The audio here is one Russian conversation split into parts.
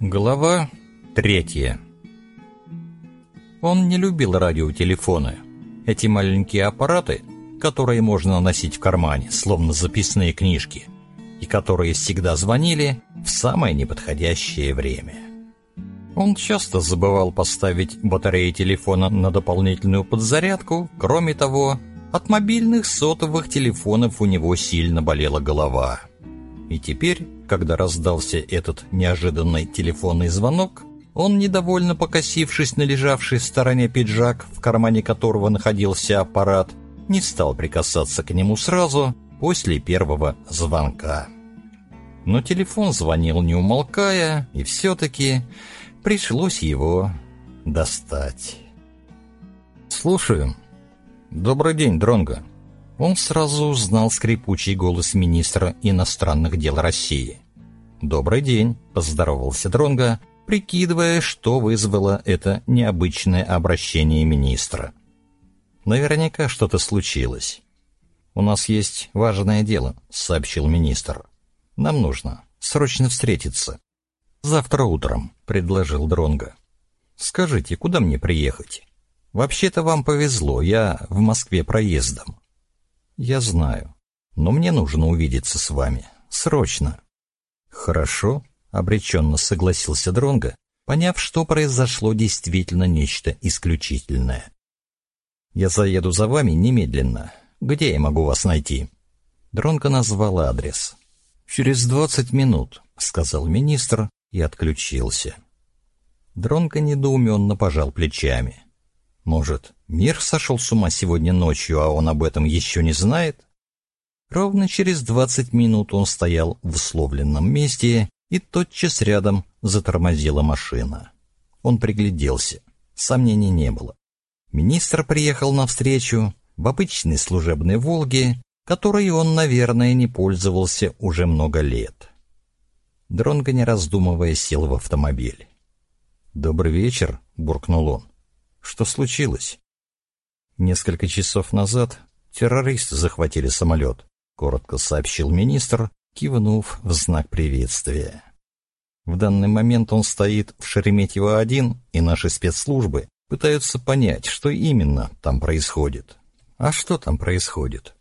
Глава третья. Он не любил радиотелефоны. Эти маленькие аппараты, которые можно носить в кармане, словно записные книжки, и которые всегда звонили в самое неподходящее время. Он часто забывал поставить батареи телефона на дополнительную подзарядку, кроме того, от мобильных сотовых телефонов у него сильно болела голова. И теперь, когда раздался этот неожиданный телефонный звонок, он, недовольно покосившись на лежавший в стороне пиджак, в кармане которого находился аппарат, не стал прикасаться к нему сразу после первого звонка. Но телефон звонил не умолкая, и все-таки пришлось его достать. «Слушаю. Добрый день, Дронго», он сразу узнал скрипучий голос министра иностранных дел России. «Добрый день», — поздоровался Дронга, прикидывая, что вызвало это необычное обращение министра. «Наверняка что-то случилось». «У нас есть важное дело», — сообщил министр. «Нам нужно срочно встретиться». «Завтра утром», — предложил Дронга. «Скажите, куда мне приехать?» «Вообще-то вам повезло, я в Москве проездом». «Я знаю. Но мне нужно увидеться с вами. Срочно». «Хорошо», — обреченно согласился Дронго, поняв, что произошло действительно нечто исключительное. «Я заеду за вами немедленно. Где я могу вас найти?» Дронго назвал адрес. «Через двадцать минут», — сказал министр и отключился. Дронго недоуменно пожал плечами. Может, мир сошел с ума сегодня ночью, а он об этом еще не знает? Ровно через двадцать минут он стоял в условленном месте, и тотчас рядом затормозила машина. Он пригляделся. Сомнений не было. Министр приехал навстречу в обычной служебной «Волге», которой он, наверное, не пользовался уже много лет. Дронго, не раздумывая, сел в автомобиль. «Добрый вечер», — буркнул он. Что случилось? Несколько часов назад террористы захватили самолет, коротко сообщил министр, кивнув в знак приветствия. В данный момент он стоит в Шереметьево-1, и наши спецслужбы пытаются понять, что именно там происходит. А что там происходит?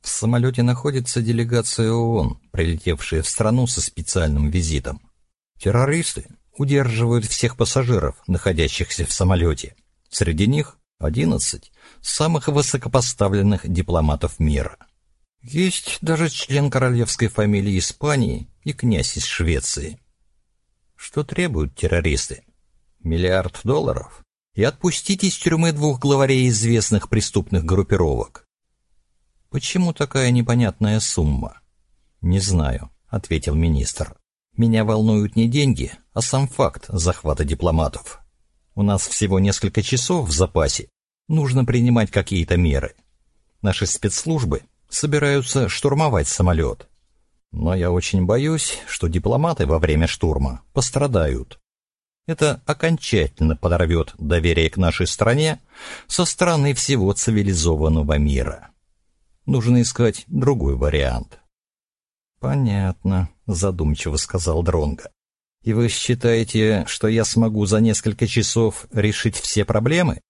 В самолете находится делегация ООН, прилетевшая в страну со специальным визитом. Террористы удерживают всех пассажиров, находящихся в самолете, Среди них 11 самых высокопоставленных дипломатов мира. Есть даже член королевской фамилии Испании и князь из Швеции. Что требуют террористы? Миллиард долларов? И отпустить из тюрьмы двух главарей известных преступных группировок. Почему такая непонятная сумма? Не знаю, ответил министр. Меня волнуют не деньги, а сам факт захвата дипломатов. У нас всего несколько часов в запасе. Нужно принимать какие-то меры. Наши спецслужбы собираются штурмовать самолет. Но я очень боюсь, что дипломаты во время штурма пострадают. Это окончательно подорвет доверие к нашей стране со стороны всего цивилизованного мира. Нужно искать другой вариант. Понятно, задумчиво сказал Дронга. И вы считаете, что я смогу за несколько часов решить все проблемы?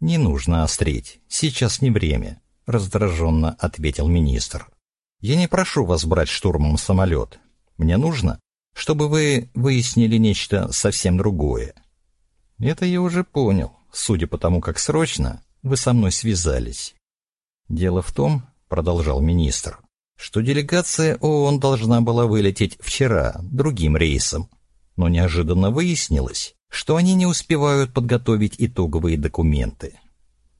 Не нужно острить, сейчас не время, раздраженно ответил министр. Я не прошу вас брать штурмом самолет. Мне нужно, чтобы вы выяснили нечто совсем другое. Это я уже понял, судя по тому, как срочно вы со мной связались. Дело в том, продолжал министр, что делегация ООН должна была вылететь вчера другим рейсом, но неожиданно выяснилось, что они не успевают подготовить итоговые документы.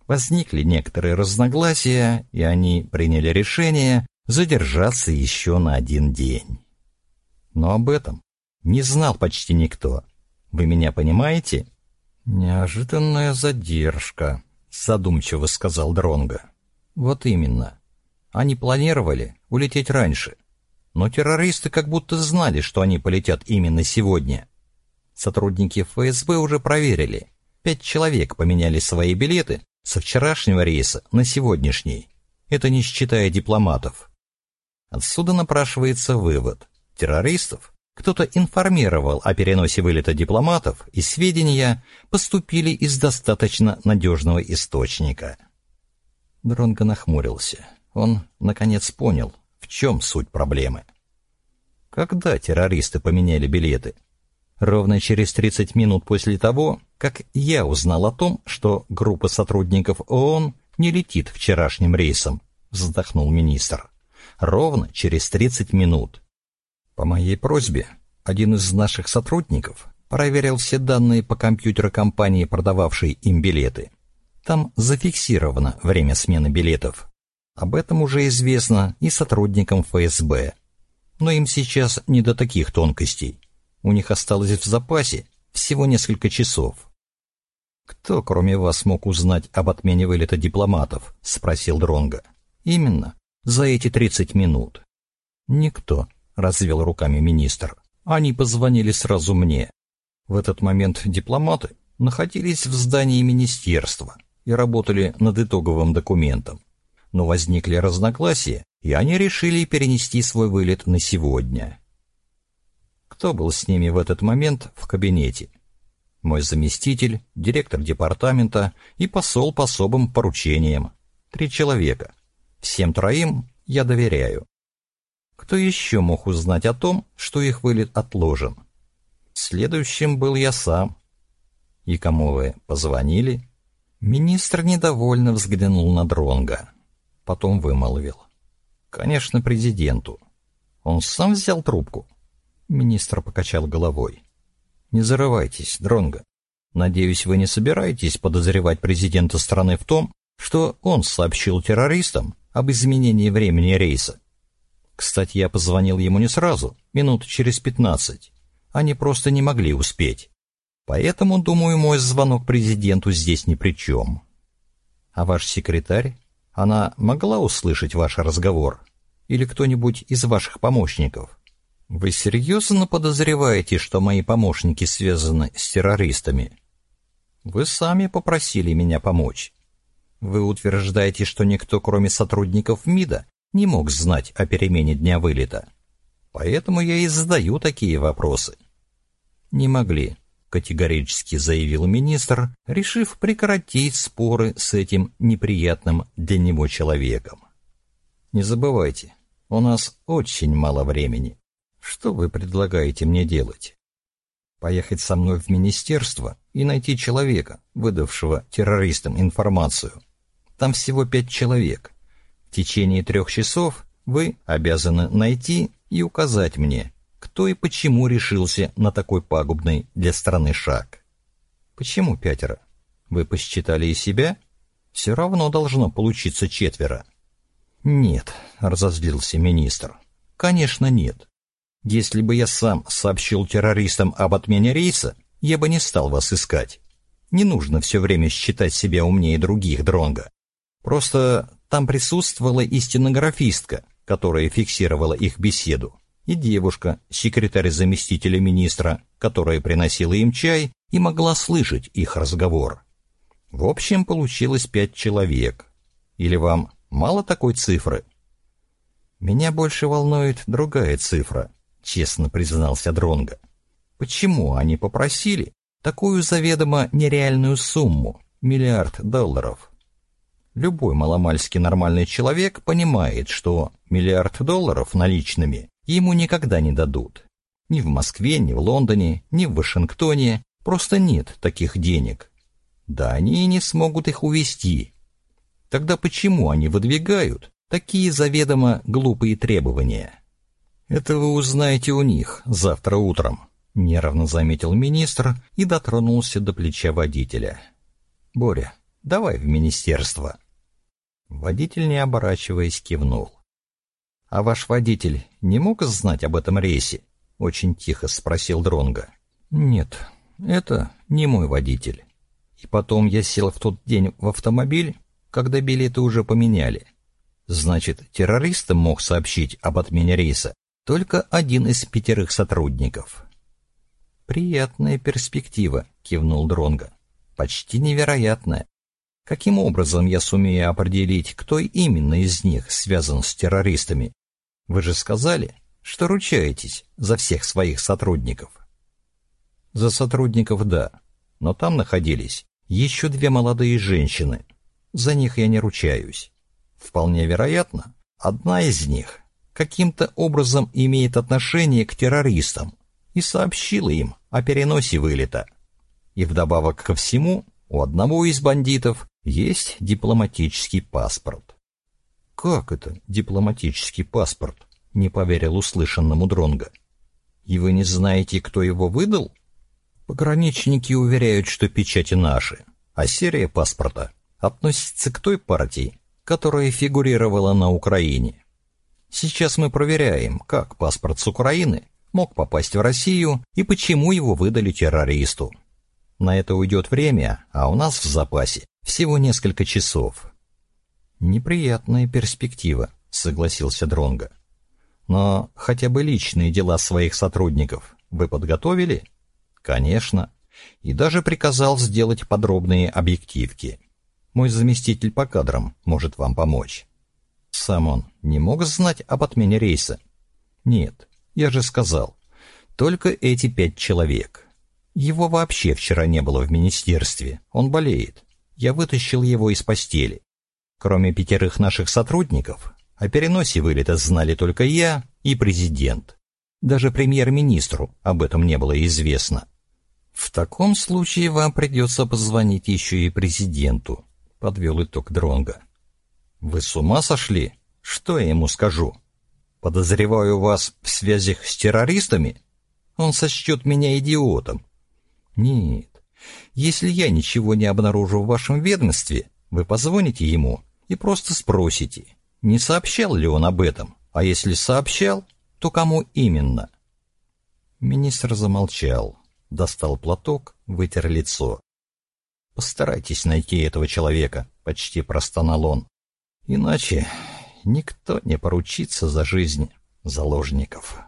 Возникли некоторые разногласия, и они приняли решение задержаться еще на один день. Но об этом не знал почти никто. Вы меня понимаете? Неожиданная задержка, задумчиво сказал Дронга. Вот именно. Они планировали улететь раньше, но террористы как будто знали, что они полетят именно сегодня. Сотрудники ФСБ уже проверили. Пять человек поменяли свои билеты со вчерашнего рейса на сегодняшний. Это не считая дипломатов. Отсюда напрашивается вывод. Террористов Кто-то информировал о переносе вылета дипломатов, и сведения поступили из достаточно надежного источника. Дронго нахмурился. Он, наконец, понял, чем суть проблемы. Когда террористы поменяли билеты? Ровно через 30 минут после того, как я узнал о том, что группа сотрудников ООН не летит вчерашним рейсом, вздохнул министр. Ровно через 30 минут. По моей просьбе, один из наших сотрудников проверил все данные по компьютеру компании, продававшей им билеты. Там зафиксировано время смены билетов. Об этом уже известно и сотрудникам ФСБ. Но им сейчас не до таких тонкостей. У них осталось в запасе всего несколько часов. «Кто, кроме вас, мог узнать об отмене вылета дипломатов?» — спросил Дронга. «Именно. За эти тридцать минут». «Никто», — развел руками министр. «Они позвонили сразу мне. В этот момент дипломаты находились в здании министерства и работали над итоговым документом но возникли разногласия, и они решили перенести свой вылет на сегодня. Кто был с ними в этот момент в кабинете? Мой заместитель, директор департамента и посол по особым поручениям. Три человека. Всем троим я доверяю. Кто еще мог узнать о том, что их вылет отложен? Следующим был я сам. И кому вы позвонили? Министр недовольно взглянул на Дронга потом вымолвил. «Конечно, президенту. Он сам взял трубку?» Министр покачал головой. «Не зарывайтесь, Дронго. Надеюсь, вы не собираетесь подозревать президента страны в том, что он сообщил террористам об изменении времени рейса. Кстати, я позвонил ему не сразу, минут через пятнадцать. Они просто не могли успеть. Поэтому, думаю, мой звонок президенту здесь ни при чем. А ваш секретарь она могла услышать ваш разговор? Или кто-нибудь из ваших помощников? Вы серьезно подозреваете, что мои помощники связаны с террористами? Вы сами попросили меня помочь. Вы утверждаете, что никто, кроме сотрудников МИДа, не мог знать о перемене дня вылета. Поэтому я и задаю такие вопросы. Не могли категорически заявил министр, решив прекратить споры с этим неприятным для него человеком. Не забывайте, у нас очень мало времени. Что вы предлагаете мне делать? Поехать со мной в министерство и найти человека, выдавшего террористам информацию. Там всего пять человек. В течение трех часов вы обязаны найти и указать мне, кто и почему решился на такой пагубный для страны шаг. Почему пятеро? Вы посчитали и себя? Все равно должно получиться четверо. Нет, разозлился министр. Конечно, нет. Если бы я сам сообщил террористам об отмене рейса, я бы не стал вас искать. Не нужно все время считать себя умнее других, Дронга. Просто там присутствовала и стенографистка, которая фиксировала их беседу и девушка, секретарь заместителя министра, которая приносила им чай и могла слышать их разговор. В общем, получилось пять человек. Или вам мало такой цифры? Меня больше волнует другая цифра, честно признался Дронга. Почему они попросили такую заведомо нереальную сумму, миллиард долларов? Любой маломальски нормальный человек понимает, что миллиард долларов наличными ему никогда не дадут. Ни в Москве, ни в Лондоне, ни в Вашингтоне просто нет таких денег. Да они и не смогут их увести. Тогда почему они выдвигают такие заведомо глупые требования? Это вы узнаете у них завтра утром, нервно заметил министр и дотронулся до плеча водителя. Боря, давай в министерство. Водитель, не оборачиваясь, кивнул. «А ваш водитель не мог знать об этом рейсе?» — очень тихо спросил Дронга. «Нет, это не мой водитель. И потом я сел в тот день в автомобиль, когда билеты уже поменяли. Значит, террористам мог сообщить об отмене рейса только один из пятерых сотрудников». «Приятная перспектива», — кивнул Дронга. «Почти невероятная. Каким образом я сумею определить, кто именно из них связан с террористами? Вы же сказали, что ручаетесь за всех своих сотрудников. За сотрудников – да, но там находились еще две молодые женщины. За них я не ручаюсь. Вполне вероятно, одна из них каким-то образом имеет отношение к террористам и сообщила им о переносе вылета. И вдобавок ко всему, у одного из бандитов есть дипломатический паспорт. «Как это дипломатический паспорт?» — не поверил услышанному Дронга. «И вы не знаете, кто его выдал?» Пограничники уверяют, что печати наши, а серия паспорта относится к той партии, которая фигурировала на Украине. Сейчас мы проверяем, как паспорт с Украины мог попасть в Россию и почему его выдали террористу. На это уйдет время, а у нас в запасе всего несколько часов. Неприятная перспектива, согласился Дронга. Но хотя бы личные дела своих сотрудников вы подготовили? Конечно. И даже приказал сделать подробные объективки. Мой заместитель по кадрам может вам помочь. Сам он не мог знать об отмене рейса? Нет, я же сказал. Только эти пять человек. Его вообще вчера не было в министерстве. Он болеет. Я вытащил его из постели. Кроме пятерых наших сотрудников, о переносе вылета знали только я и президент. Даже премьер-министру об этом не было известно. В таком случае вам придется позвонить еще и президенту, подвел итог Дронга. Вы с ума сошли? Что я ему скажу? Подозреваю вас в связях с террористами? Он сочтет меня идиотом. Нет. Если я ничего не обнаружу в вашем ведомстве, вы позвоните ему и просто спросите, не сообщал ли он об этом, а если сообщал, то кому именно? Министр замолчал, достал платок, вытер лицо. Постарайтесь найти этого человека, почти простонал он. Иначе никто не поручится за жизнь заложников.